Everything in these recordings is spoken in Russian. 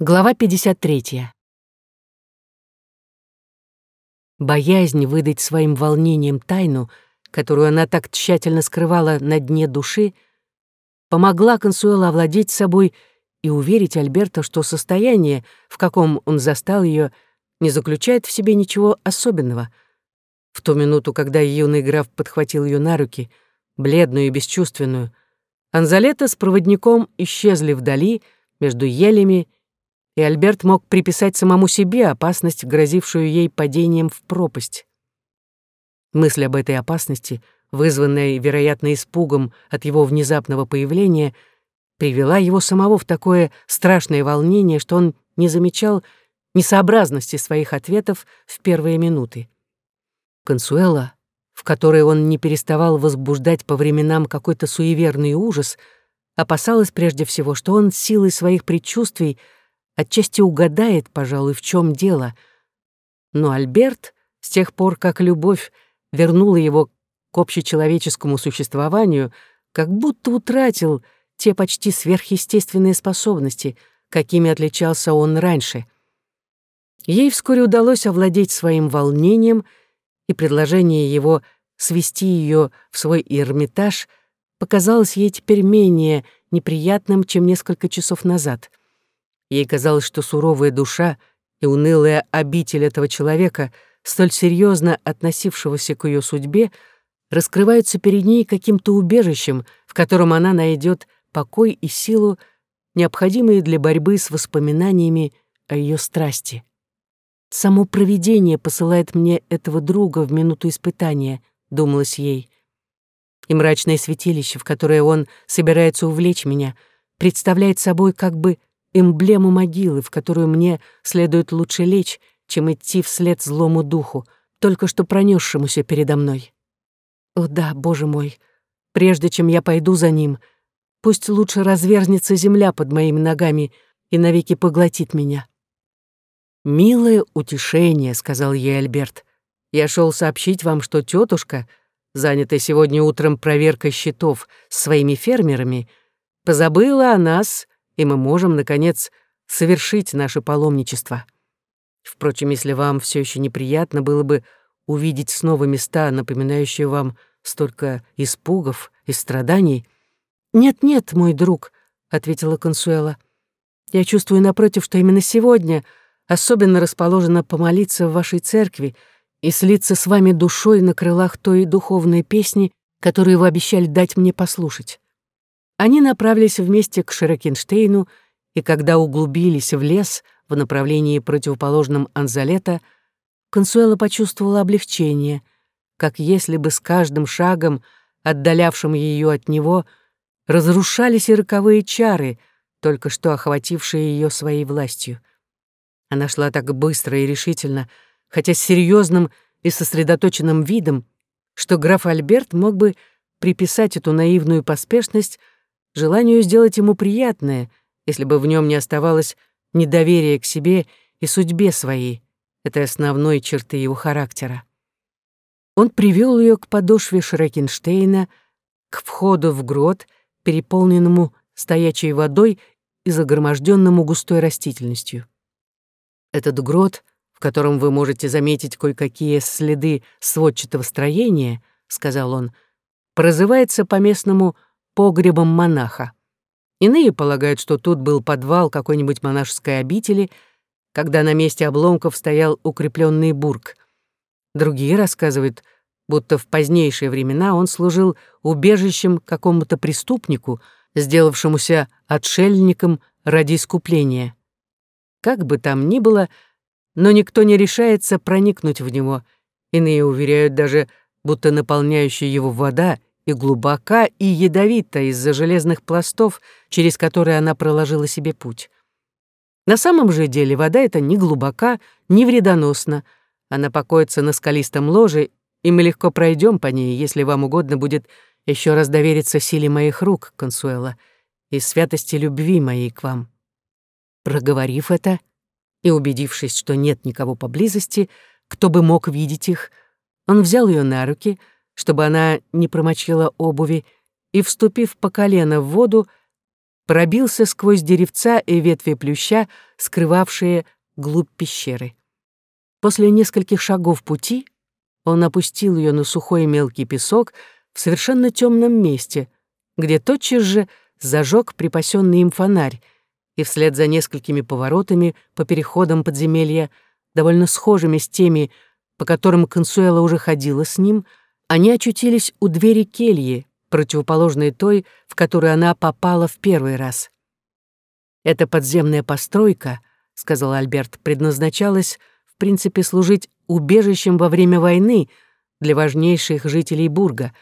Глава 53. Боязнь выдать своим волнением тайну, которую она так тщательно скрывала на дне души, помогла Консуэло овладеть собой и уверить Альберта, что состояние, в каком он застал ее, не заключает в себе ничего особенного. В ту минуту, когда юный граф подхватил ее на руки, бледную и бесчувственную, Анзалета с проводником исчезли вдали, между елями и Альберт мог приписать самому себе опасность, грозившую ей падением в пропасть. Мысль об этой опасности, вызванная, вероятно, испугом от его внезапного появления, привела его самого в такое страшное волнение, что он не замечал несообразности своих ответов в первые минуты. Консуэла, в которой он не переставал возбуждать по временам какой-то суеверный ужас, опасалась прежде всего, что он силой своих предчувствий — отчасти угадает, пожалуй, в чем дело. Но Альберт, с тех пор, как любовь вернула его к общечеловеческому существованию, как будто утратил те почти сверхъестественные способности, какими отличался он раньше. Ей вскоре удалось овладеть своим волнением, и предложение его свести ее в свой Эрмитаж показалось ей теперь менее неприятным, чем несколько часов назад. Ей казалось, что суровая душа и унылая обитель этого человека, столь серьезно относившегося к ее судьбе, раскрываются перед ней каким-то убежищем, в котором она найдет покой и силу, необходимые для борьбы с воспоминаниями о ее страсти. «Само провидение посылает мне этого друга в минуту испытания», — думалось ей. И мрачное святилище, в которое он собирается увлечь меня, представляет собой как бы эмблему могилы, в которую мне следует лучше лечь, чем идти вслед злому духу, только что пронесшемуся передо мной. О да, Боже мой, прежде чем я пойду за ним, пусть лучше разверзнется земля под моими ногами и навеки поглотит меня. «Милое утешение», — сказал ей Альберт. «Я шел сообщить вам, что тетушка, занятая сегодня утром проверкой счетов с своими фермерами, позабыла о нас и мы можем, наконец, совершить наше паломничество. Впрочем, если вам все еще неприятно было бы увидеть снова места, напоминающие вам столько испугов и страданий. «Нет-нет, мой друг», — ответила Консуэла. «Я чувствую, напротив, что именно сегодня особенно расположена помолиться в вашей церкви и слиться с вами душой на крылах той духовной песни, которую вы обещали дать мне послушать». Они направились вместе к Широкинштейну, и когда углубились в лес в направлении противоположном Анзалета, Консуэла почувствовала облегчение, как если бы с каждым шагом, отдалявшим ее от него, разрушались и роковые чары, только что охватившие ее своей властью. Она шла так быстро и решительно, хотя с серьезным и сосредоточенным видом, что граф Альберт мог бы приписать эту наивную поспешность желанию сделать ему приятное, если бы в нем не оставалось недоверия к себе и судьбе своей, этой основной черты его характера. Он привел ее к подошве Шрекенштейна, к входу в грот, переполненному стоячей водой и загроможденному густой растительностью. Этот грот, в котором вы можете заметить кое-какие следы сводчатого строения, сказал он, прозывается по-местному погребом монаха. Иные полагают, что тут был подвал какой-нибудь монашеской обители, когда на месте обломков стоял укрепленный бург. Другие рассказывают, будто в позднейшие времена он служил убежищем какому-то преступнику, сделавшемуся отшельником ради искупления. Как бы там ни было, но никто не решается проникнуть в него. Иные уверяют даже, будто наполняющая его вода и глубока, и ядовита из-за железных пластов, через которые она проложила себе путь. На самом же деле вода эта не глубока, не вредоносна. Она покоится на скалистом ложе, и мы легко пройдем по ней, если вам угодно будет еще раз довериться силе моих рук, Консуэла, и святости любви моей к вам. Проговорив это и убедившись, что нет никого поблизости, кто бы мог видеть их, он взял ее на руки — чтобы она не промочила обуви, и, вступив по колено в воду, пробился сквозь деревца и ветви плюща, скрывавшие глубь пещеры. После нескольких шагов пути он опустил ее на сухой мелкий песок в совершенно темном месте, где тотчас же зажег припасенный им фонарь, и вслед за несколькими поворотами по переходам подземелья, довольно схожими с теми, по которым Консуэла уже ходила с ним, они очутились у двери кельи, противоположной той, в которую она попала в первый раз. «Эта подземная постройка», — сказал Альберт, — предназначалась, в принципе, служить убежищем во время войны для важнейших жителей Бурга,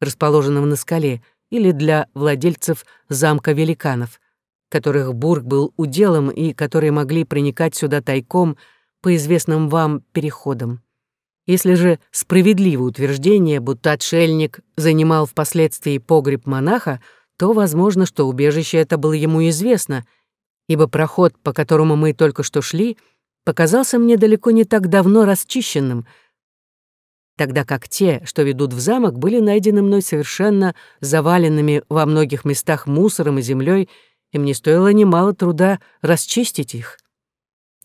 расположенного на скале, или для владельцев замка великанов, которых Бург был уделом и которые могли проникать сюда тайком по известным вам переходам. Если же справедливо утверждение, будто отшельник занимал впоследствии погреб монаха, то возможно, что убежище это было ему известно, ибо проход, по которому мы только что шли, показался мне далеко не так давно расчищенным, тогда как те, что ведут в замок, были найдены мной совершенно заваленными во многих местах мусором и землей, и мне стоило немало труда расчистить их.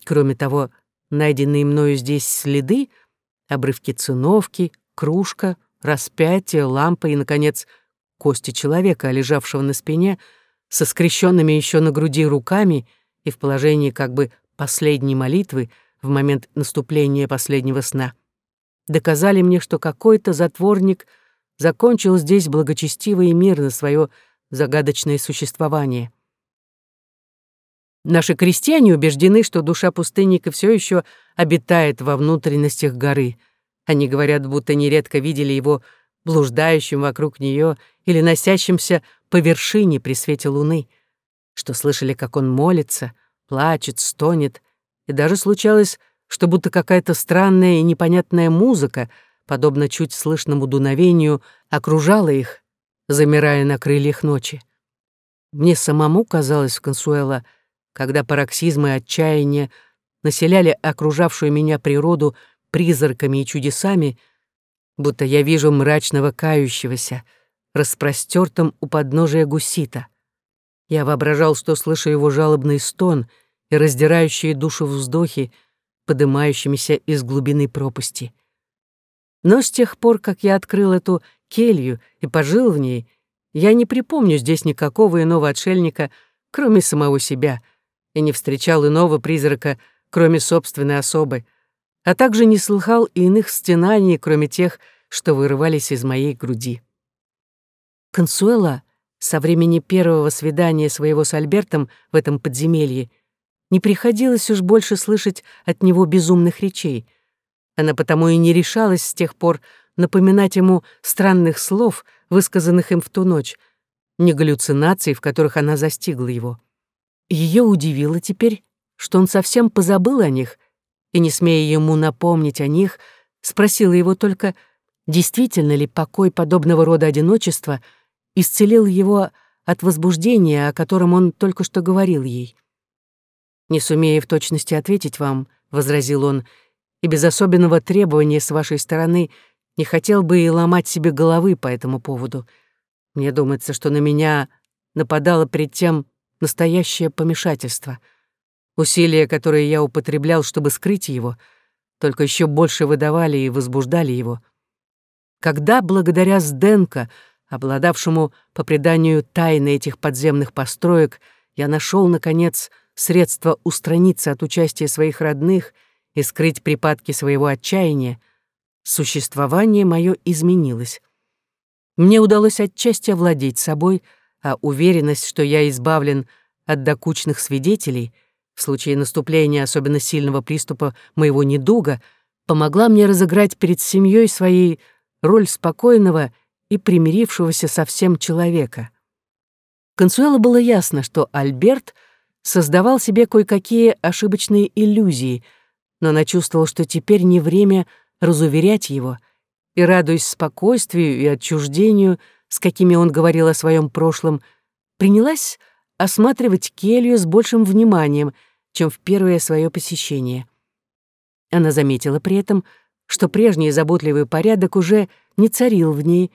Кроме того, найденные мною здесь следы — обрывки циновки, кружка, распятие, лампа и, наконец, кости человека, лежавшего на спине, со скрещенными еще на груди руками и в положении как бы последней молитвы в момент наступления последнего сна, доказали мне, что какой-то затворник закончил здесь благочестиво и мирно свое загадочное существование. Наши крестьяне убеждены, что душа пустынника все еще обитает во внутренностях горы. Они говорят, будто нередко видели его блуждающим вокруг нее или носящимся по вершине при свете луны, что слышали, как он молится, плачет, стонет, и даже случалось, что будто какая-то странная и непонятная музыка, подобно чуть слышному дуновению, окружала их, замирая на крыльях ночи. Мне самому казалось, Консуэла, — когда пароксизмы отчаяния населяли окружавшую меня природу призраками и чудесами, будто я вижу мрачного кающегося, распростертым у подножия гусита. Я воображал, что слышу его жалобный стон и раздирающие душу вздохи, подымающимися из глубины пропасти. Но с тех пор, как я открыл эту келью и пожил в ней, я не припомню здесь никакого иного отшельника, кроме самого себя — и не встречал иного призрака, кроме собственной особы, а также не слыхал и иных стенаний, кроме тех, что вырывались из моей груди. Консуэла со времени первого свидания своего с Альбертом в этом подземелье не приходилось уж больше слышать от него безумных речей. Она потому и не решалась с тех пор напоминать ему странных слов, высказанных им в ту ночь, не галлюцинаций, в которых она застигла его. Ее удивило теперь, что он совсем позабыл о них, и, не смея ему напомнить о них, спросила его только, действительно ли покой подобного рода одиночества исцелил его от возбуждения, о котором он только что говорил ей. «Не сумея в точности ответить вам», — возразил он, «и без особенного требования с вашей стороны не хотел бы и ломать себе головы по этому поводу. Мне думается, что на меня нападало перед тем настоящее помешательство. Усилия, которые я употреблял, чтобы скрыть его, только еще больше выдавали и возбуждали его. Когда, благодаря Сденко, обладавшему по преданию тайны этих подземных построек, я нашел, наконец, средство устраниться от участия своих родных и скрыть припадки своего отчаяния, существование мое изменилось. Мне удалось отчасти овладеть собой — а уверенность, что я избавлен от докучных свидетелей, в случае наступления особенно сильного приступа моего недуга, помогла мне разыграть перед семьей своей роль спокойного и примирившегося со всем человека. Консуэло было ясно, что Альберт создавал себе кое-какие ошибочные иллюзии, но она чувствовала, что теперь не время разуверять его, и, радуясь спокойствию и отчуждению, с какими он говорил о своем прошлом, принялась осматривать келью с большим вниманием, чем в первое свое посещение. Она заметила при этом, что прежний заботливый порядок уже не царил в ней,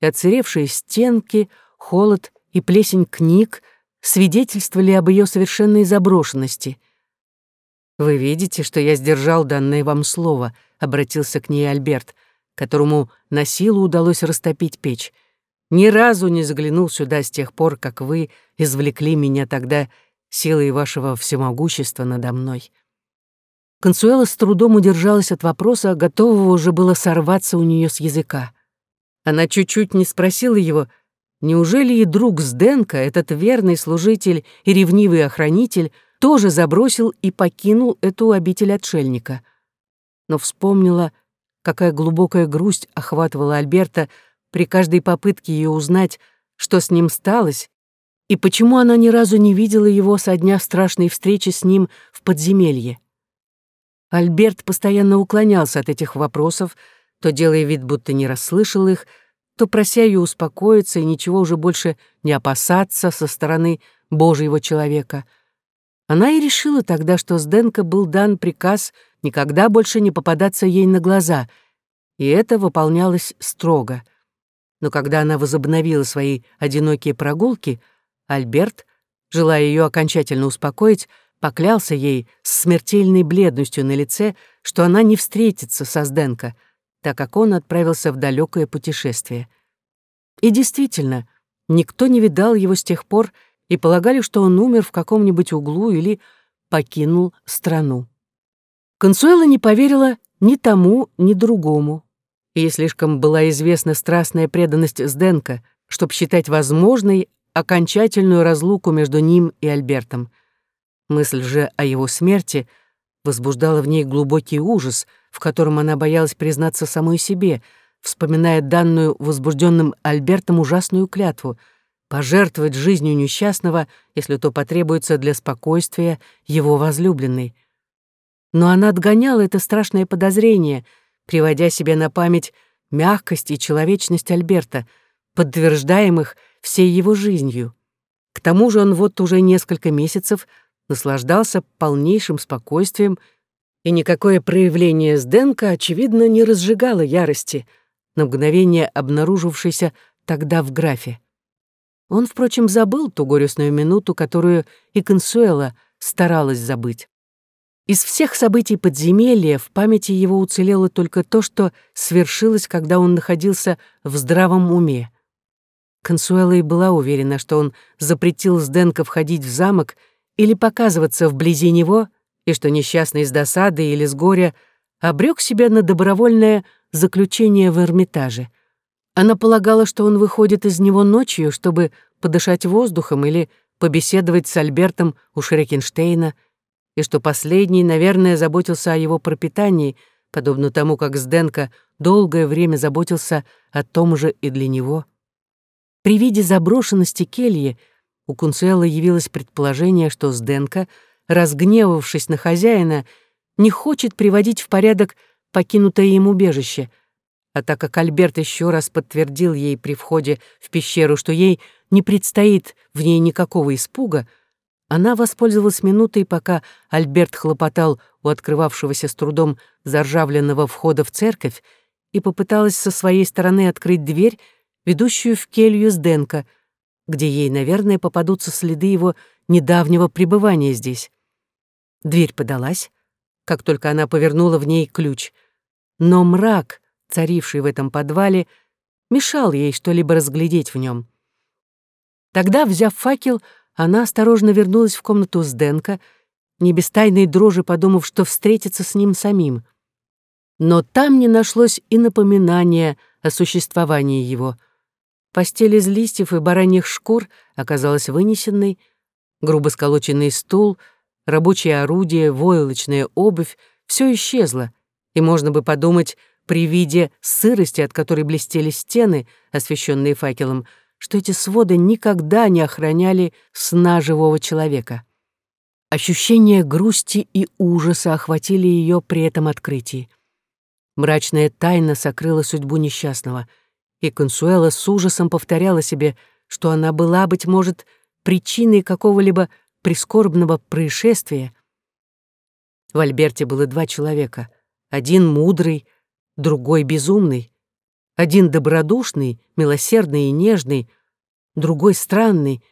и отсыревшие стенки, холод и плесень книг, свидетельствовали об ее совершенной заброшенности. «Вы видите, что я сдержал данное вам слово», — обратился к ней Альберт, которому на силу удалось растопить печь. «Ни разу не заглянул сюда с тех пор, как вы извлекли меня тогда силой вашего всемогущества надо мной». Консуэла с трудом удержалась от вопроса, готового уже было сорваться у нее с языка. Она чуть-чуть не спросила его, неужели и друг Сденка, этот верный служитель и ревнивый охранитель, тоже забросил и покинул эту обитель отшельника. Но вспомнила, какая глубокая грусть охватывала Альберта при каждой попытке ее узнать, что с ним сталось, и почему она ни разу не видела его со дня страшной встречи с ним в подземелье. Альберт постоянно уклонялся от этих вопросов, то делая вид, будто не расслышал их, то прося ее успокоиться и ничего уже больше не опасаться со стороны Божьего человека. Она и решила тогда, что с Денко был дан приказ никогда больше не попадаться ей на глаза, и это выполнялось строго. Но когда она возобновила свои одинокие прогулки, Альберт, желая ее окончательно успокоить, поклялся ей с смертельной бледностью на лице, что она не встретится со Сденко, так как он отправился в далекое путешествие. И действительно, никто не видал его с тех пор и полагали, что он умер в каком-нибудь углу или покинул страну. Консуэла не поверила ни тому, ни другому. Ей слишком была известна страстная преданность Сденко, чтобы считать возможной окончательную разлуку между ним и Альбертом. Мысль же о его смерти возбуждала в ней глубокий ужас, в котором она боялась признаться самой себе, вспоминая данную возбужденным Альбертом ужасную клятву пожертвовать жизнью несчастного, если то потребуется для спокойствия его возлюбленной. Но она отгоняла это страшное подозрение, приводя себе на память мягкость и человечность Альберта, подтверждаемых всей его жизнью. К тому же он вот уже несколько месяцев наслаждался полнейшим спокойствием, и никакое проявление Сденка, очевидно, не разжигало ярости, на мгновение обнаружившейся тогда в графе. Он, впрочем, забыл ту горестную минуту, которую и Консуэла старалась забыть. Из всех событий подземелья в памяти его уцелело только то, что свершилось, когда он находился в здравом уме. Консуэла и была уверена, что он запретил Сденко входить в замок или показываться вблизи него, и что несчастный из досады или с горя обрек себя на добровольное заключение в Эрмитаже. Она полагала, что он выходит из него ночью, чтобы подышать воздухом или побеседовать с Альбертом у Шрекенштейна, и что последний, наверное, заботился о его пропитании, подобно тому, как Сденко долгое время заботился о том же и для него. При виде заброшенности кельи у Кунцуэла явилось предположение, что Сденко, разгневавшись на хозяина, не хочет приводить в порядок покинутое им убежище. А так как Альберт еще раз подтвердил ей при входе в пещеру, что ей не предстоит в ней никакого испуга, она воспользовалась минутой, пока Альберт хлопотал у открывавшегося с трудом заржавленного входа в церковь, и попыталась со своей стороны открыть дверь, ведущую в келью Сденко — где ей, наверное, попадутся следы его недавнего пребывания здесь. Дверь подалась, как только она повернула в ней ключ. Но мрак, царивший в этом подвале, мешал ей что-либо разглядеть в нем. Тогда, взяв факел, она осторожно вернулась в комнату с Денко, не без тайной дрожи подумав, что встретится с ним самим. Но там не нашлось и напоминания о существовании его — Постель из листьев и бараньих шкур оказалась вынесенной, грубо сколоченный стул, рабочее орудие, войлочная обувь — все исчезло, и можно бы подумать, при виде сырости, от которой блестели стены, освещенные факелом, что эти своды никогда не охраняли сна живого человека. Ощущение грусти и ужаса охватили ее при этом открытии. Мрачная тайна сокрыла судьбу несчастного — и Консуэла с ужасом повторяла себе, что она была, быть может, причиной какого-либо прискорбного происшествия. В Альберте было два человека. Один мудрый, другой безумный. Один добродушный, милосердный и нежный, другой странный,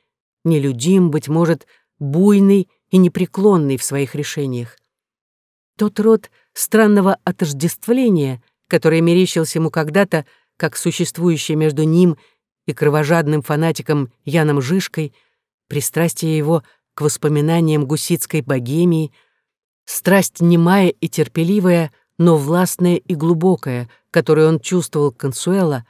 нелюдим, быть может, буйный и непреклонный в своих решениях. Тот род странного отождествления, который мерещился ему когда-то, как существующее между ним и кровожадным фанатиком Яном Жишкой, пристрастие его к воспоминаниям гусицкой богемии, страсть немая и терпеливая, но властная и глубокая, которую он чувствовал Консуэла,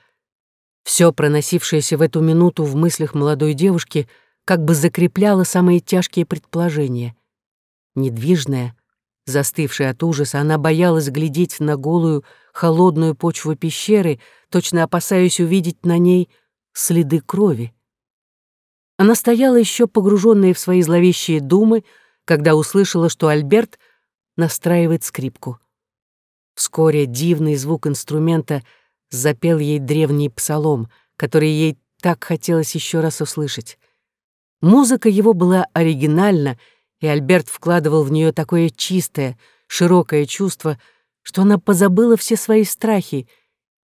все проносившееся в эту минуту в мыслях молодой девушки как бы закрепляло самые тяжкие предположения. Недвижная, застывшая от ужаса, она боялась глядеть на голую, холодную почву пещеры, точно опасаясь увидеть на ней следы крови. Она стояла еще погруженная в свои зловещие думы, когда услышала, что Альберт настраивает скрипку. Вскоре дивный звук инструмента запел ей древний псалом, который ей так хотелось еще раз услышать. Музыка его была оригинальна, и Альберт вкладывал в нее такое чистое, широкое чувство, что она позабыла все свои страхи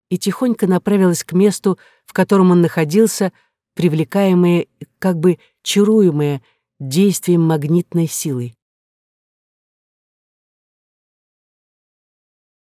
и тихонько направилась к месту, в котором он находился, привлекаемая, как бы чаруемая действием магнитной силы.